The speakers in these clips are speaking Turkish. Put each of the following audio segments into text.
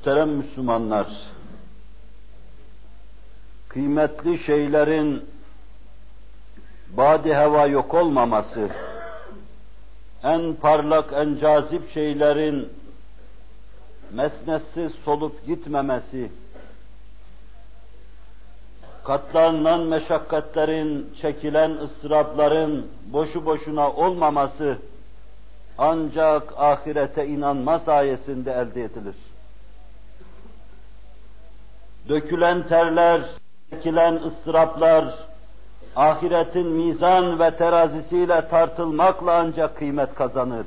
Muhterem Müslümanlar, kıymetli şeylerin badi heva yok olmaması, en parlak, en cazip şeylerin mesnetsiz solup gitmemesi, katlanılan meşakkatlerin, çekilen ıstırapların boşu boşuna olmaması ancak ahirete inanma sayesinde elde edilir. Dökülen terler, çekilen ıstıraplar, ahiretin mizan ve terazisiyle tartılmakla ancak kıymet kazanır.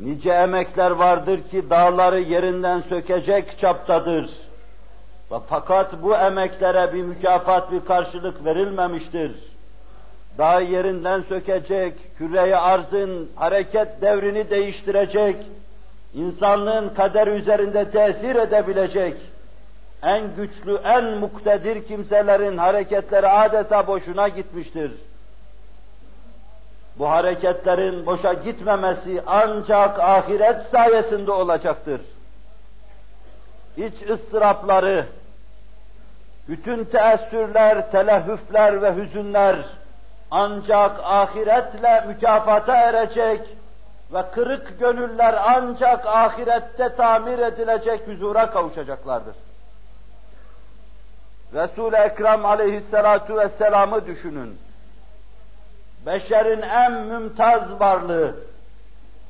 Nice emekler vardır ki dağları yerinden sökecek çaptadır. Ve fakat bu emeklere bir mükafat, bir karşılık verilmemiştir. Dağ yerinden sökecek, küreye arzın hareket devrini değiştirecek, insanlığın kader üzerinde tesir edebilecek, en güçlü, en muktedir kimselerin hareketleri adeta boşuna gitmiştir. Bu hareketlerin boşa gitmemesi ancak ahiret sayesinde olacaktır. İç ıstırapları, bütün teessürler, telehüfler ve hüzünler ancak ahiretle mükafata erecek ve kırık gönüller ancak ahirette tamir edilecek huzura kavuşacaklardır. Resul-i Ekrem aleyhissalatu vesselam'ı düşünün. Beşerin en mümtaz varlığı,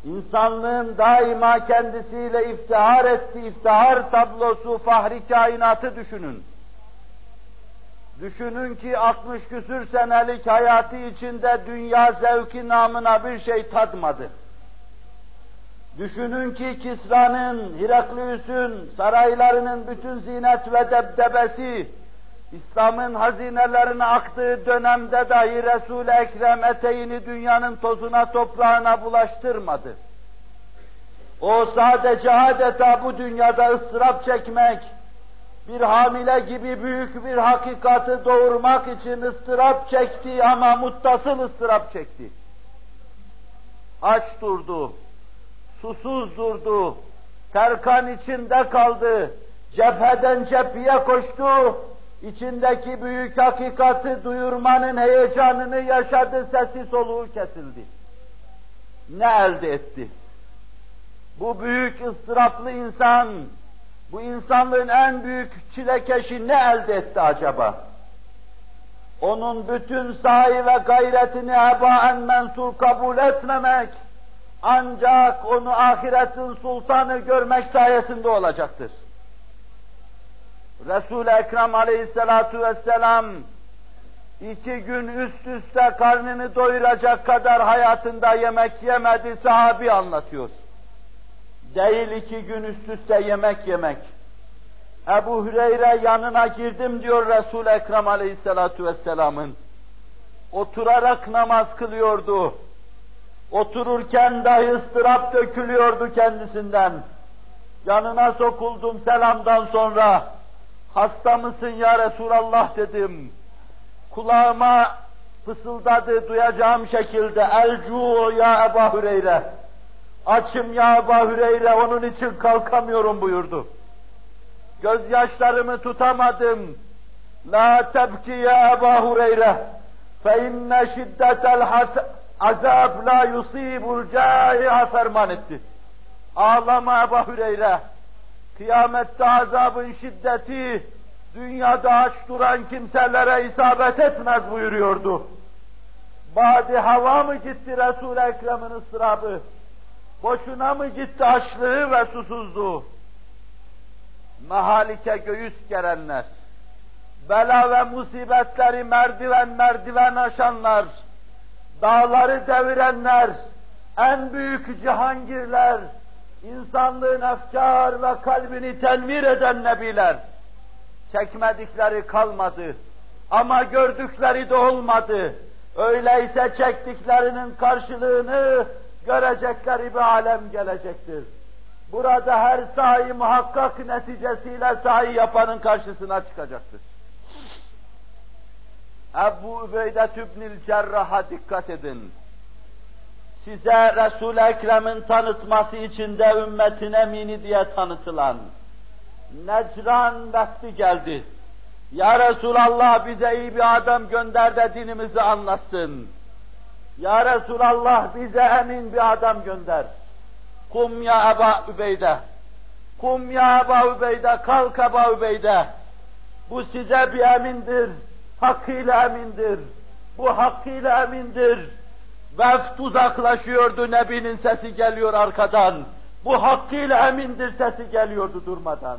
insanlığın daima kendisiyle iftihar ettiği iftihar tablosu fahri kainatı düşünün. Düşünün ki 60 küsür senelik hayatı içinde dünya zevki namına bir şey tadmadı. Düşünün ki Kisra'nın, Heraklius'un, saraylarının bütün zinet ve debdebesi, İslam'ın hazinelerine aktığı dönemde dahi Resul-i Ekrem eteğini dünyanın tozuna toprağına bulaştırmadı. O sadece adeta bu dünyada ıstırap çekmek, bir hamile gibi büyük bir hakikati doğurmak için ıstırap çekti ama muttasıl ıstırap çekti. Aç durdu, susuz durdu, terkan içinde kaldı, cepheden cepheye koştu, içindeki büyük hakikati duyurmanın heyecanını yaşadı, sesi soluğu kesildi. Ne elde etti? Bu büyük ıstıraplı insan, bu insanlığın en büyük çilekeşi ne elde etti acaba? Onun bütün sahi ve gayretini hebaen mensur kabul etmemek, ancak onu ahiretin sultanı görmek sayesinde olacaktır. Resul-i Ekrem aleyhissalatu vesselam iki gün üst üste karnını doyuracak kadar hayatında yemek yemedi sahabi anlatıyor. Değil iki gün üst üste yemek yemek. Ebu Hüreyre yanına girdim diyor Resul-i Ekrem aleyhissalatu vesselamın. Oturarak namaz kılıyordu. Otururken dahi ıstırap dökülüyordu kendisinden. Yanına sokuldum selamdan sonra. Hasta mısın ya Resulallah dedim. Kulağıma fısıldadı duyacağım şekilde elcu ya Ebu Hüreyre. Açım ya Ebu Hüreyre onun için kalkamıyorum buyurdu. Gözyaşlarımı tutamadım. La tebki ya Ebu Hureyre. Fe inne şiddetel azab la yusibul caiha ferman etti. Ağlama Ebu Hüreyre. Kıyamette azabın şiddeti dünyada aç duran kimselere isabet etmez buyuruyordu. Badi hava mı gitti Resul-i Ekrem'in ıstırabı? Boşuna mı gitti açlığı ve susuzluğu? Mahalike göğüs gerenler, bela ve musibetleri merdiven merdiven aşanlar, dağları devirenler, en büyük cihangirler, insanlığın efkar ve kalbini tenvir eden nebiler, çekmedikleri kalmadı ama gördükleri de olmadı. Öyleyse çektiklerinin karşılığını görecekleri bir alem gelecektir. Burada her sahi muhakkak neticesiyle sahi yapanın karşısına çıkacaktır. Ebu Übeyde Tübnil Cerrah'a dikkat edin. Size Resul-i Ekrem'in tanıtması için de ümmetin emini diye tanıtılan Necran vakti geldi. Ya Resulallah bize iyi bir adam gönder de dinimizi anlatsın. Ya Resulallah bize emin bir adam gönder. Kum ya Eba Übeyde. Kum ya Eba Übeyde, kalk Eba Übeyde. Bu size bir emindir, hakkıyla emindir. Bu hakkıyla emindir. Veft uzaklaşıyordu, Nebi'nin sesi geliyor arkadan. Bu hakkıyla emindir sesi geliyordu durmadan.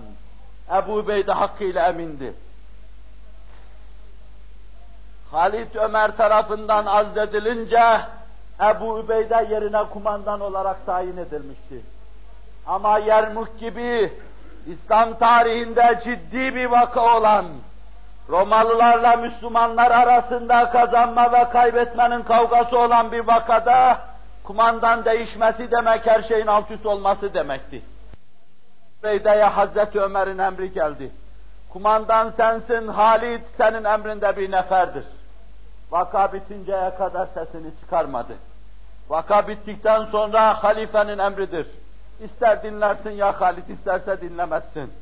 Ebu Beyde hakkıyla emindi. Halit Ömer tarafından azledilince Ebu Übeyde yerine kumandan olarak tayin edilmişti. Ama Yermuk gibi İslam tarihinde ciddi bir vaka olan Romalılarla Müslümanlar arasında kazanma ve kaybetmenin kavgası olan bir vakada kumandan değişmesi demek her şeyin alt üst olması demekti. Beyde'ye Hazreti Ömer'in emri geldi. Kumandan sensin, Halid senin emrinde bir neferdir. Vaka bitinceye kadar sesini çıkarmadı. Vaka bittikten sonra halifenin emridir. İster dinlersin ya Halid, isterse dinlemezsin.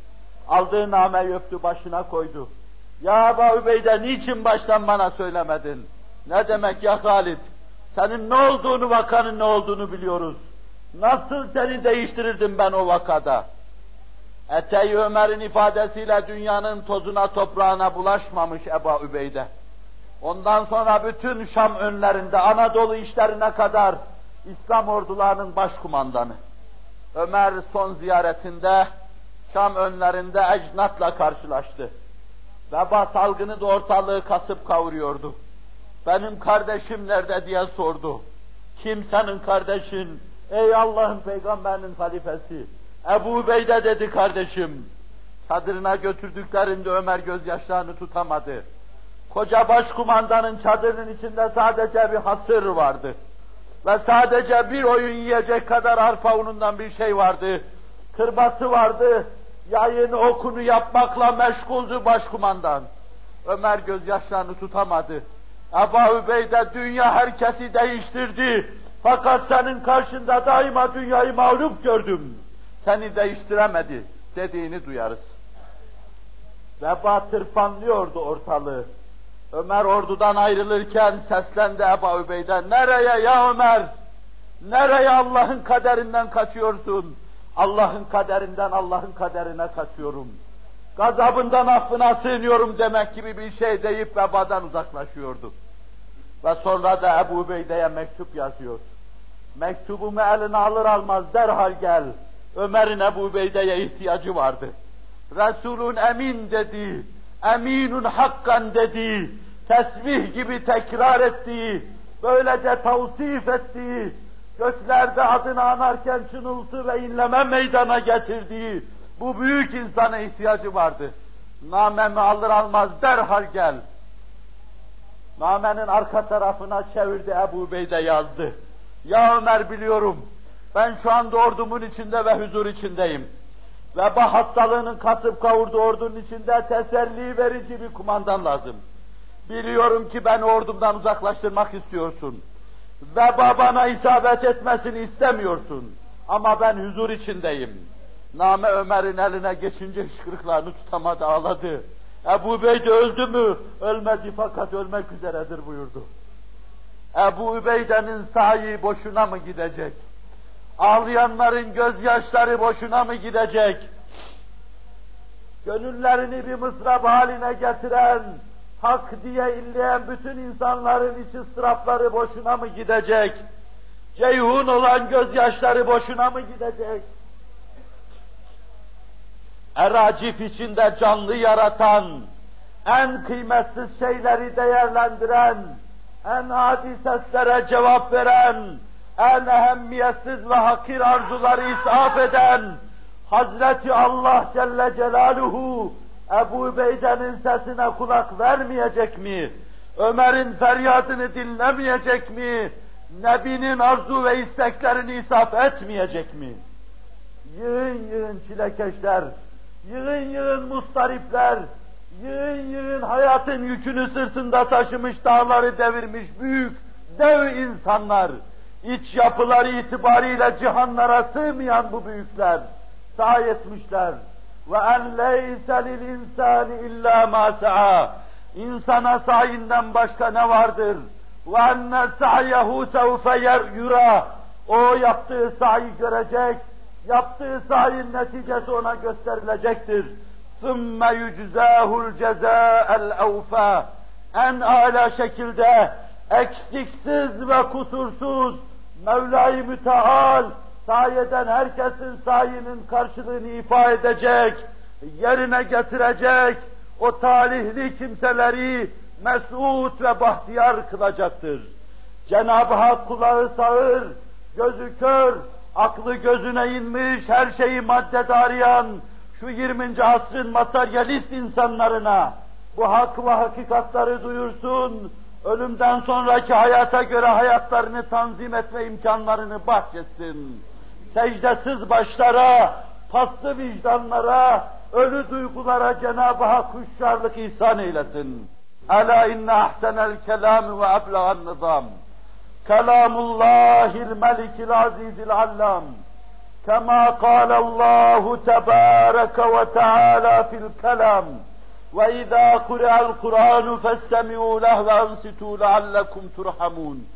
Aldığı nameyi öptü, başına koydu. Ya Ebu Übeyde niçin baştan bana söylemedin? Ne demek ya Halid? Senin ne olduğunu, vakanın ne olduğunu biliyoruz. Nasıl seni değiştirirdim ben o vakada? Etey Ömer'in ifadesiyle dünyanın tozuna toprağına bulaşmamış Ebu Übeyde. Ondan sonra bütün Şam önlerinde Anadolu işlerine kadar İslam ordularının başkumandanı. Ömer son ziyaretinde Şam önlerinde ecnatla karşılaştı. Veba salgını da ortalığı kasıp kavuruyordu. Benim kardeşim nerede diye sordu. Kim senin kardeşin? Ey Allah'ın peygamberinin halifesi. Ebu Beyde dedi kardeşim. Çadırına götürdüklerinde Ömer gözyaşlarını tutamadı. Koca başkumandanın çadırının içinde sadece bir hasır vardı. Ve sadece bir oyun yiyecek kadar arpa unundan bir şey vardı. Kırbası vardı. Yayın okunu yapmakla meşguldü başkumandan. Ömer gözyaşlarını tutamadı. Ebu Übeyde dünya herkesi değiştirdi. Fakat senin karşında daima dünyayı mağlup gördüm. Seni değiştiremedi dediğini duyarız. Veba tırpanlıyordu ortalığı. Ömer ordudan ayrılırken seslendi Ebu Übeyde, nereye ya Ömer? Nereye Allah'ın kaderinden kaçıyorsun? Allah'ın kaderinden Allah'ın kaderine kaçıyorum. Gazabından affına sığınıyorum demek gibi bir şey deyip vebadan uzaklaşıyordu. Ve sonra da Ebu Ubeyde'ye mektup yazıyor. Mektubumu eline alır almaz derhal gel. Ömer'in Ebu Ubeyde'ye ihtiyacı vardı. Resulün emin dedi eminun hakkan dediği, tesbih gibi tekrar ettiği, böylece tavsif ettiği, göklerde adını anarken çınıltı ve inleme meydana getirdiği bu büyük insana ihtiyacı vardı. Namemi alır almaz derhal gel. Namenin arka tarafına çevirdi Ebu Bey'de yazdı. Ya Ömer biliyorum, ben şu anda ordumun içinde ve huzur içindeyim. Veba hastalığının kasıp kavurduğu ordunun içinde teselli verici bir kumandan lazım. Biliyorum ki ben ordumdan uzaklaştırmak istiyorsun. Veba bana isabet etmesini istemiyorsun. Ama ben huzur içindeyim. Name Ömer'in eline geçince hışkırıklarını tutamadı, ağladı. Ebu Bey de öldü mü? Ölmedi fakat ölmek üzeredir buyurdu. Ebu Übeyde'nin sahi boşuna mı gidecek? Ağlayanların gözyaşları boşuna mı gidecek? Gönüllerini bir mısrap haline getiren, hak diye illeyen bütün insanların iç ıstırapları boşuna mı gidecek? Ceyhun olan gözyaşları boşuna mı gidecek? Eracif içinde canlı yaratan, en kıymetsiz şeyleri değerlendiren, en adi seslere cevap veren, en ehemmiyetsiz ve hakir arzuları isaf eden Hazreti Allah Celle Celaluhu Ebu Beyde'nin sesine kulak vermeyecek mi? Ömer'in feryadını dinlemeyecek mi? Nebinin arzu ve isteklerini isaf etmeyecek mi? Yığın yığın çilekeşler, yığın yığın mustaripler, yığın yığın hayatın yükünü sırtında taşımış dağları devirmiş büyük dev insanlar, iç yapıları itibariyle cihanlara sığmayan bu büyükler sahi etmişler Ve en leyse lil insani illa ma sa'a. İnsana sayinden başka ne vardır? Ve enne sa'yehu sevfe yura. O yaptığı sahi görecek, yaptığı sahin neticesi ona gösterilecektir. ثُمَّ يُجْزَاهُ الْجَزَاءَ الْاَوْفَى En âlâ şekilde eksiksiz ve kusursuz Mevla-i Müteal sayeden herkesin sayinin karşılığını ifa edecek, yerine getirecek, o talihli kimseleri mesut ve bahtiyar kılacaktır. Cenab-ı Hak kulağı sağır, gözü kör, aklı gözüne inmiş, her şeyi madde arayan, şu 20. asrın materyalist insanlarına bu hak ve hakikatları duyursun, ölümden sonraki hayata göre hayatlarını tanzim etme imkanlarını bahşetsin Secdesiz başlara, paslı vicdanlara, ölü duygulara Cenab-ı Hak huşyarlık ihsan eylesin. Ela inne ahsenel kelam ve eblegan nizam. Kelamullahil melikil azizil allam. كما قال الله تبارك وتعالى في الكلام وإذا قرأ القرآن فاستمعوا له وأنصتوا لعلكم ترحمون